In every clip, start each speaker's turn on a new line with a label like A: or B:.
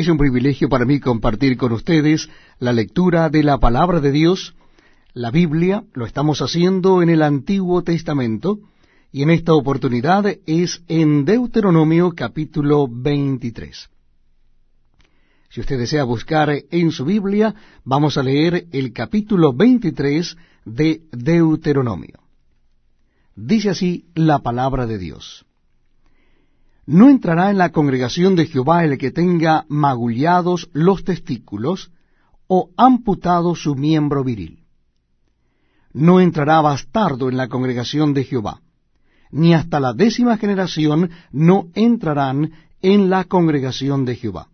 A: Es un privilegio para mí compartir con ustedes la lectura de la palabra de Dios. La Biblia lo estamos haciendo en el Antiguo Testamento y en esta oportunidad es en Deuteronomio capítulo 23. Si usted desea buscar en su Biblia, vamos a leer el capítulo 23 de Deuteronomio. Dice así la palabra de Dios. No entrará en la congregación de Jehová el que tenga magullados los testículos o amputado su miembro viril. No entrará bastardo en la congregación de Jehová, ni hasta la décima generación no entrarán en la congregación de Jehová.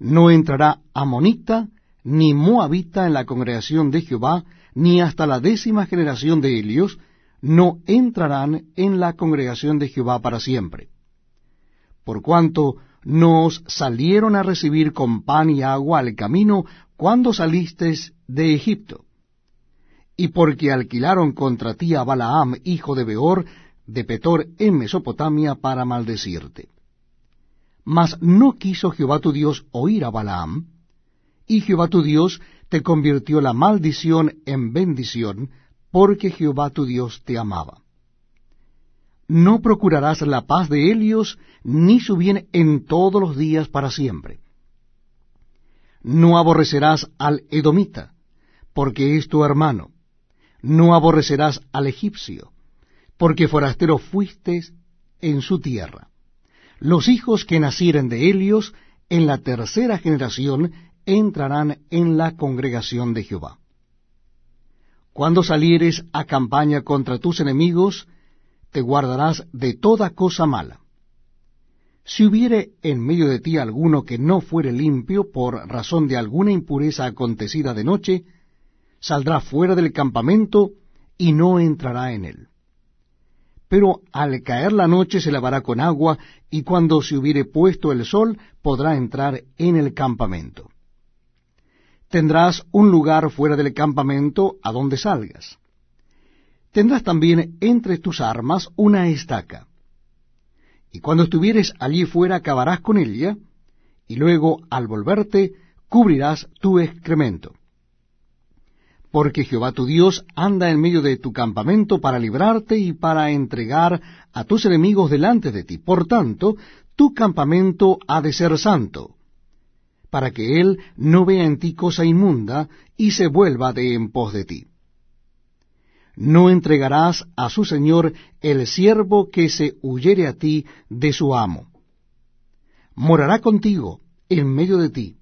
A: No entrará amonita ni moabita en la congregación de Jehová, ni hasta la décima generación de Helios no entrarán en la congregación de Jehová para siempre por cuanto nos salieron a recibir con pan y agua al camino cuando salistes de Egipto, y porque alquilaron contra ti a Balaam, hijo de Beor, de Petor en Mesopotamia, para maldecirte. Mas no quiso Jehová tu Dios oír a Balaam, y Jehová tu Dios te convirtió la maldición en bendición, porque Jehová tu Dios te amaba no procurarás la paz de Helios, ni su bien en todos los días para siempre. No aborrecerás al edomita, porque es tu hermano. No aborrecerás al egipcio, porque forastero fuiste en su tierra. Los hijos que nacieren de Helios, en la tercera generación, entrarán en la congregación de Jehová. Cuando salieres a campaña contra tus enemigos, te guardarás de toda cosa mala. Si hubiere en medio de ti alguno que no fuere limpio por razón de alguna impureza acontecida de noche, saldrá fuera del campamento y no entrará en él. Pero al caer la noche se lavará con agua, y cuando se hubiere puesto el sol podrá entrar en el campamento. Tendrás un lugar fuera del campamento a donde salgas tendrás también entre tus armas una estaca. Y cuando estuvieres allí fuera acabarás con ella, y luego al volverte cubrirás tu excremento. Porque Jehová tu Dios anda en medio de tu campamento para librarte y para entregar a tus enemigos delante de ti. Por tanto, tu campamento ha de ser santo, para que él no vea en ti cosa inmunda y se vuelva de en pos de ti no entregarás a su señor el siervo que se huyere a ti de su amo. Morará contigo en medio de ti,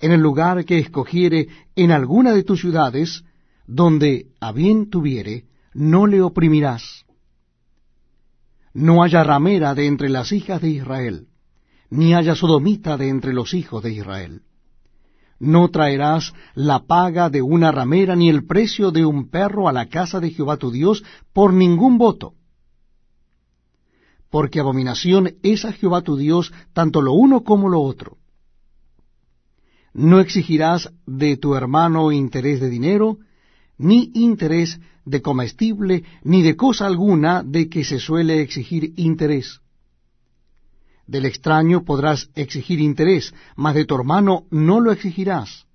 A: en el lugar que escogiere en alguna de tus ciudades, donde a bien tuviere, no le oprimirás. No haya ramera de entre las hijas de Israel, ni haya sodomita de entre los hijos de Israel no traerás la paga de una ramera ni el precio de un perro a la casa de Jehová tu Dios por ningún voto. Porque abominación es a Jehová tu Dios tanto lo uno como lo otro. No exigirás de tu hermano interés de dinero, ni interés de comestible, ni de cosa alguna de que se suele exigir interés del extraño podrás exigir interés, mas de tu hermano no lo exigirás,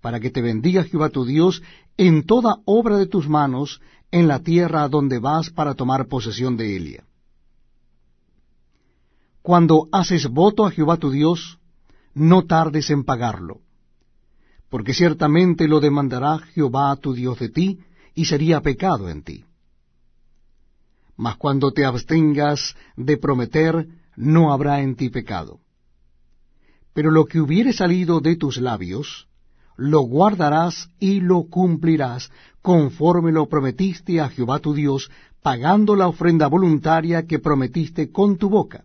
A: para que te bendiga Jehová tu Dios en toda obra de tus manos, en la tierra donde vas para tomar posesión de ella. Cuando haces voto a Jehová tu Dios, no tardes en pagarlo, porque ciertamente lo demandará Jehová tu Dios de ti, y sería pecado en ti. Mas cuando te abstengas de prometer, no habrá en ti pecado. Pero lo que hubiere salido de tus labios, lo guardarás y lo cumplirás, conforme lo prometiste a Jehová tu Dios, pagando la ofrenda voluntaria que prometiste con tu boca.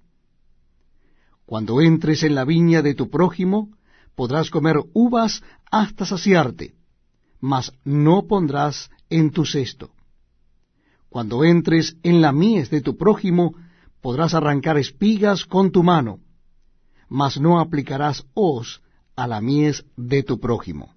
A: Cuando entres en la viña de tu prójimo, podrás comer uvas hasta saciarte, mas no pondrás en tu cesto. Cuando entres en la mies de tu prójimo, podrás arrancar espigas con tu mano, mas no aplicarás hoz a la mies de tu prójimo.